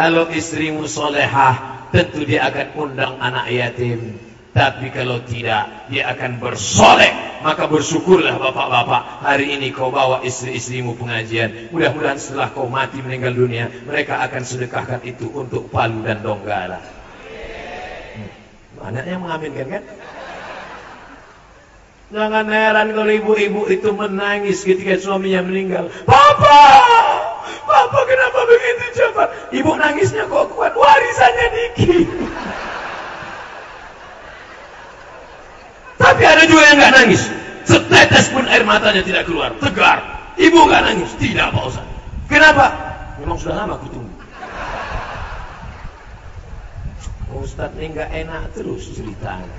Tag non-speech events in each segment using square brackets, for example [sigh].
Kalau istrimu solehah, tentu dia akan undang anak yatim. Tapi kalau tidak, dia akan bersolek. Maka bersyukurlah bapak-bapak. Hari ini kau bawa istri-istrimu pengajian. Mudah-mudahan setelah kau mati meninggal dunia, mereka akan sedekahkan itu untuk palu dan donggala. Hmm. Anaknya mengaminkan kan? Jangan heran kalau ibu-ibu itu menangis ketika suaminya meninggal. Papa! Papa kenapa begitu cepat? Ibu nangisnya kok kuat? Warisannya dikit. Tapi ada juga yang nggak nangis. Setetes pun air matanya tidak keluar. Tegar. Ibu nggak nangis. Tidak Pak Ustaz. Kenapa? Memang sudah lama aku tunggu. Ustaz ini nggak enak terus ceritanya.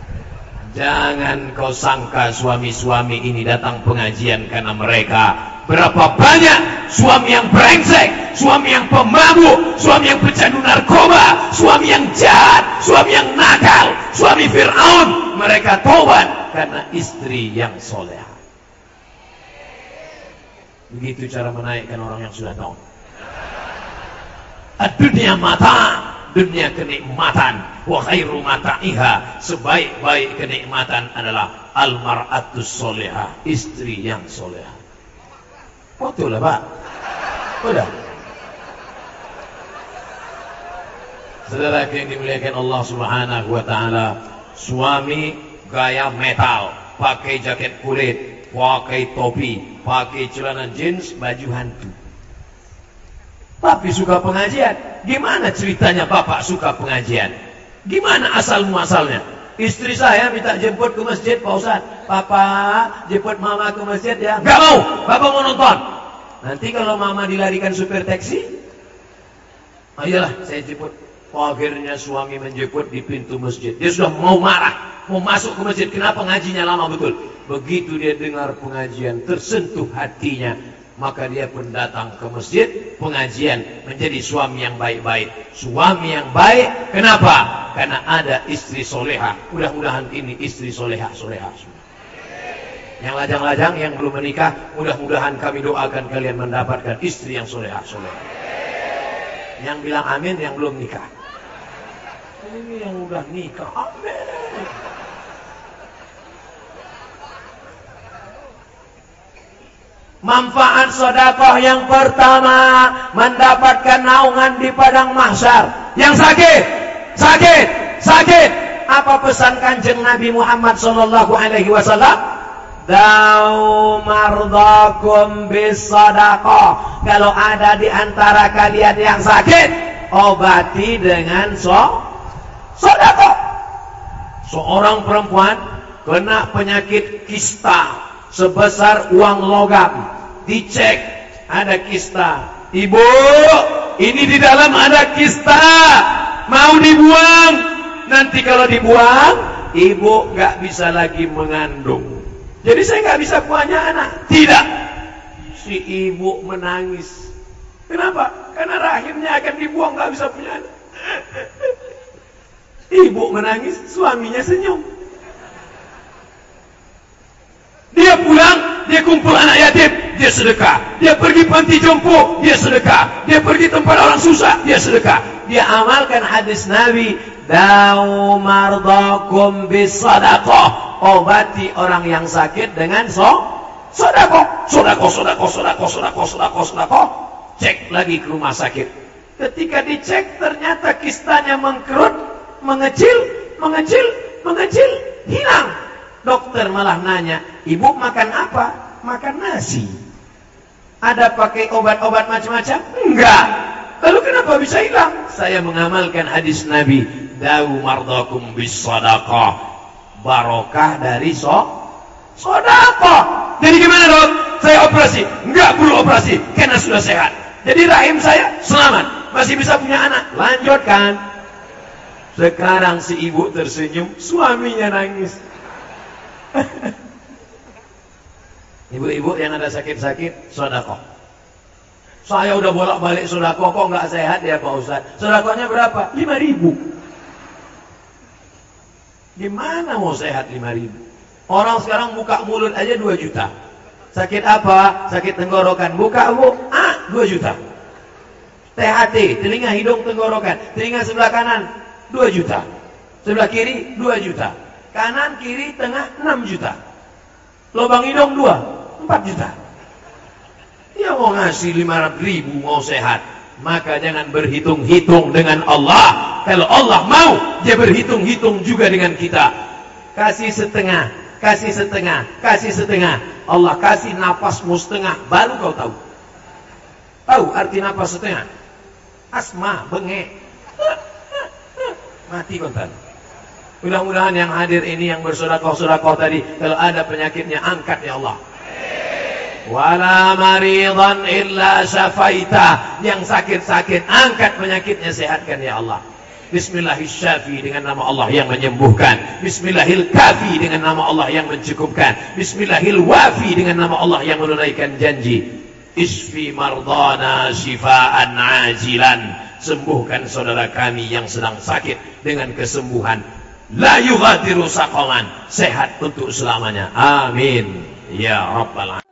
Jangan kau sangka suami-suami ini datang pengajian karena mereka Berapa banyak suami yang brengsek, suami yang pemabuk, suami yang pecandu narkoba, suami yang jahat, suami yang nakal, suami Fir'aun. Mereka tobat karena istri yang soleh. Begitu cara menaikkan orang yang sudah tahu. Dunia mata, dunia kenikmatan. Wa khairu mata'iha. Sebaik-baik kenikmatan adalah almaratus solehah. Istri yang solehah. Foto lah pak. Udah. Saudara yang dimuliakan Allah Subhanahu wa taala, suami gaya metal, pakai jaket kulit, pakai topi, pakai celana jeans, baju hantu. Tapi suka pengajian. Gimana ceritanya Bapak suka pengajian? Gimana asal muasalnya? Istri saya minta jemput ke masjid Pak Ustaz. Papa jemput mama ke masjid ya. Gak mau. Papa mau nonton. Nanti kalau mama dilarikan supir taksi. Ayolah saya jemput. Akhirnya suami menjemput di pintu masjid. Dia sudah mau marah. Mau masuk ke masjid. Kenapa ngajinya lama betul? Begitu dia dengar pengajian. Tersentuh hatinya maka dia pun datang ke masjid pengajian menjadi suami yang baik-baik. Suami yang baik kenapa? Karena ada istri soleha mudah-mudahan ini istri soleha soleha yang lajang-lajang yang belum menikah mudah-mudahan kami doakan kalian mendapatkan istri yang soleha soleha yang bilang amin yang belum nikah. Ini yang udah nikah amin Manfaat sodakoh yang pertama mendapatkan naungan di padang mahsyar. Yang sakit, sakit, sakit. Apa pesan kanjeng Nabi Muhammad Sallallahu Alaihi Wasallam? Dau mardakum bisodakoh. Kalau ada di antara kalian yang sakit, obati dengan so sodakoh. Seorang perempuan kena penyakit kista sebesar uang logam. Dicek ada kista. Ibu, ini di dalam ada kista. Mau dibuang. Nanti kalau dibuang, ibu nggak bisa lagi mengandung. Jadi saya nggak bisa punya anak. Tidak. Si ibu menangis. Kenapa? Karena rahimnya akan dibuang nggak bisa punya anak. [laughs] Ibu menangis, suaminya senyum. Dia pulang, dia kumpul anak yatim, dia sedekah. Dia pergi panti jompo, dia sedekah. Dia pergi tempat orang susah, dia sedekah. Dia amalkan hadis Nabi, "Dau mardakum bisadaqah." Obati orang yang sakit dengan sodako, sodako, sodako, sodako, sodako, sodako, sodako. Cek lagi ke rumah sakit. Ketika dicek ternyata kistanya mengkerut, mengecil, mengecil, mengecil, hilang. Dokter malah nanya, ibu makan apa? Makan nasi. Ada pakai obat-obat macam-macam? Enggak. Lalu kenapa bisa hilang? Saya mengamalkan hadis Nabi, Dawu mardakum bis sadaqah. Barokah dari so sodako. Jadi gimana dok? Saya operasi? Enggak perlu operasi, karena sudah sehat. Jadi rahim saya selamat, masih bisa punya anak. Lanjutkan. Sekarang si ibu tersenyum, suaminya nangis. [laughs] Ibu-ibu yang ada sakit-sakit, sodako. Saya udah bolak-balik sodako, kok nggak sehat ya Pak Ustaz? Sodakonya berapa? 5 ribu. Gimana mau sehat 5 ribu? Orang sekarang buka mulut aja 2 juta. Sakit apa? Sakit tenggorokan. Buka bu, ah 2 juta. THT, telinga hidung tenggorokan, telinga sebelah kanan 2 juta. Sebelah kiri 2 juta. Kanan, kiri, tengah 6 juta. Lubang hidung 2, 4 juta. Dia mau ngasih 500 ribu mau sehat. Maka jangan berhitung-hitung dengan Allah. Kalau Allah mau, dia berhitung-hitung juga dengan kita. Kasih setengah, kasih setengah, kasih setengah. Allah kasih napasmu setengah, baru kau tahu. Tahu arti napas setengah? Asma, bengek. Mati kontan. Mudah-mudahan yang hadir ini yang bersodakoh-sodakoh tadi, kalau ada penyakitnya angkat ya Allah. Wala maridan illa syafaita. Yang sakit-sakit angkat penyakitnya sehatkan ya Allah. Bismillahirrahmanirrahim dengan nama Allah yang menyembuhkan. Bismillahirrahmanirrahim dengan nama Allah yang mencukupkan. Bismillahirrahmanirrahim dengan nama Allah yang menunaikan janji. Isfi mardana shifaan ajilan. Sembuhkan saudara kami yang sedang sakit dengan kesembuhan. La yughadiru saqaman. Sehat untuk selamanya. Amin. Ya Rabbal Alamin.